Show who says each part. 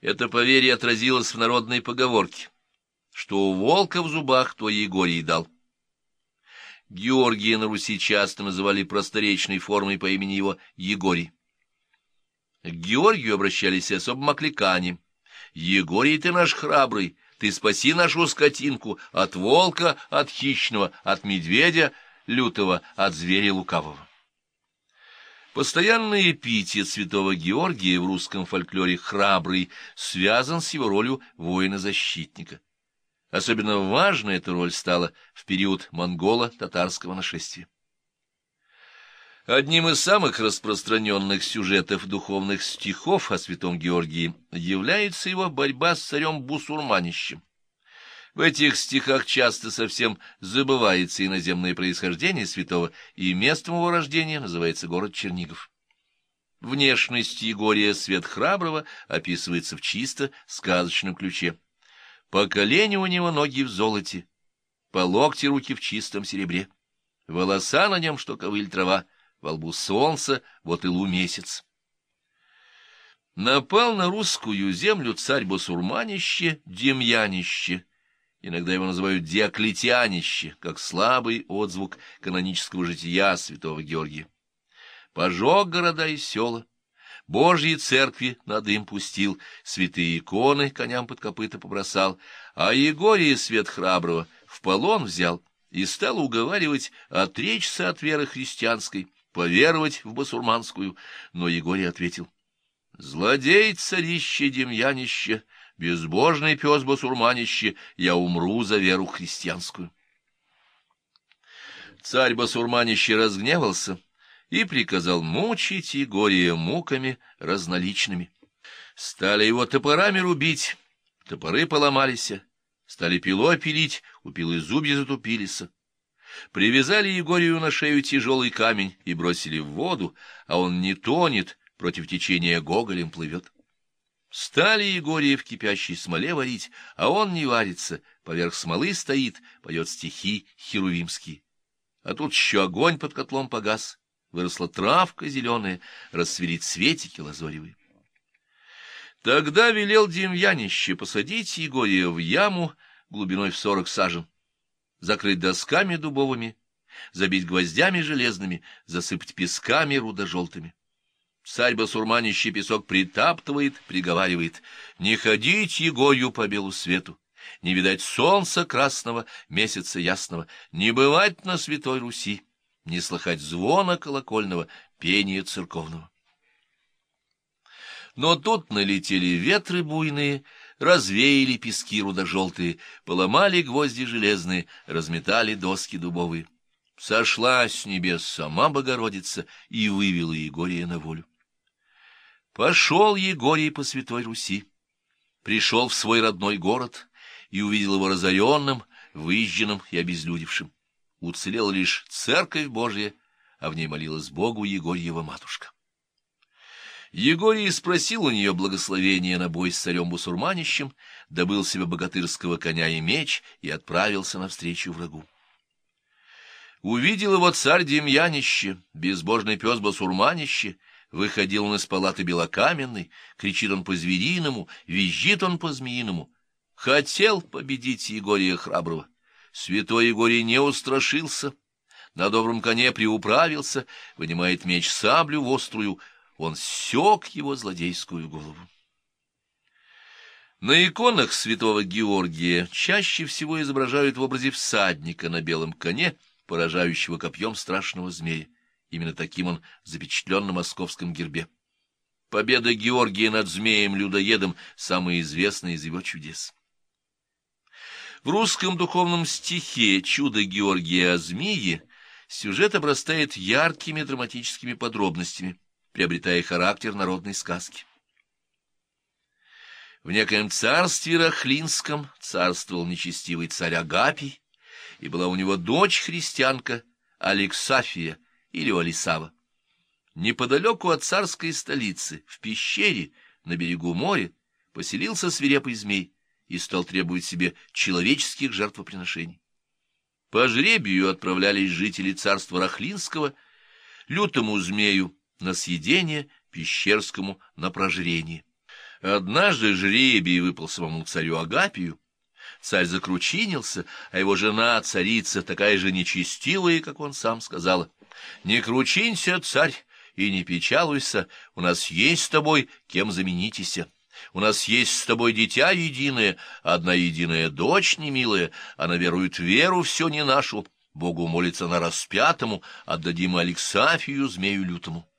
Speaker 1: Это поверье отразилось в народной поговорке, что у волка в зубах то Егорий дал. Георгия на Руси часто называли просторечной формой по имени его Егорий. К Георгию обращались особым окликанием. «Егорий, ты наш храбрый, ты спаси нашу скотинку от волка, от хищного, от медведя лютого, от зверя лукавого». Постоянный эпитет святого Георгия в русском фольклоре «храбрый» связан с его ролью воина-защитника. Особенно важной эта роль стала в период монголо-татарского нашествия. Одним из самых распространенных сюжетов духовных стихов о святом Георгии является его борьба с царем Бусурманищем. В этих стихах часто совсем забывается иноземное происхождение святого, и местом его рождения называется город Чернигов. Внешность Егория Свет Храброго описывается в чисто сказочном ключе. По колени у него ноги в золоте, по локти руки в чистом серебре. Волоса на нем, что ковыль трава, во лбу солнце, вот и лу месяц. Напал на русскую землю царь Басурманище, Демьянище, Иногда его называют Диоклетианище, как слабый отзвук канонического жития святого Георгия. Пожег города и села, Божьи церкви на дым пустил, святые иконы коням под копыта побросал, а Егория свет храброго в полон взял и стал уговаривать отречься от веры христианской, поверовать в басурманскую, но Егорий ответил, «Злодей царище Демьянище!» Безбожный пес басурманище, я умру за веру христианскую. Царь басурманище разгневался и приказал мучить Егория муками разноличными. Стали его топорами рубить, топоры поломались, стали пилой пилить, у пилы зубья затупились. Привязали Егорию на шею тяжелый камень и бросили в воду, а он не тонет, против течения гоголем плывет. Стали Егория в кипящей смоле варить, а он не варится, поверх смолы стоит, поет стихи херувимские. А тут еще огонь под котлом погас, выросла травка зеленая, расцвели цветики лазоревые. Тогда велел Демьянище посадить Егория в яму глубиной в сорок сажен, закрыть досками дубовыми, забить гвоздями железными, засыпать песками рудожелтыми. Царь басурманище песок притаптывает, приговаривает, «Не ходить Егорью по белу свету, не видать солнца красного, месяца ясного, не бывать на святой Руси, не слыхать звона колокольного, пения церковного». Но тут налетели ветры буйные, развеяли пески рудожелтые, поломали гвозди железные, разметали доски дубовые. Сошла с небес сама Богородица и вывела Егория на волю. Пошел Егорий по Святой Руси, пришел в свой родной город и увидел его разоренным, выезженным и обезлюдевшим. Уцелела лишь церковь Божья, а в ней молилась Богу Егорьева матушка. Егорий спросил у нее благословения на бой с царем-бусурманищем, добыл себе богатырского коня и меч и отправился навстречу врагу. Увидел его царь Демьянище, безбожный пес Басурманище, Выходил он из палаты белокаменной, кричит он по-звериному, визжит он по-змеиному. Хотел победить Егория храброго. Святой Егорий не устрашился, на добром коне приуправился, вынимает меч саблю острую, он сёк его злодейскую голову. На иконах святого Георгия чаще всего изображают в образе всадника на белом коне, поражающего копьем страшного змея. Именно таким он запечатлен на московском гербе. Победа Георгия над змеем-людоедом — самая известная из его чудес. В русском духовном стихе «Чудо Георгия о змее» сюжет обрастает яркими драматическими подробностями, приобретая характер народной сказки. В некоем царстве Рахлинском царствовал нечестивый царь Агапий, и была у него дочь-христианка Алексафия — или Олисава. Неподалеку от царской столицы, в пещере на берегу моря, поселился свирепый змей и стал требовать себе человеческих жертвоприношений. По жребию отправлялись жители царства Рахлинского, лютому змею на съедение, пещерскому на прожрение. Однажды жребий выпал самому царю Агапию. Царь закручинился, а его жена, царица, такая же нечестивая, как он сам сказала. «Не кручинься, царь, и не печалуйся, у нас есть с тобой кем заменитеся». У нас есть с тобой дитя единое, одна единая дочь немилая, она верует веру все не нашу, Богу молится на распятому, отдадим Алексафию, змею лютому.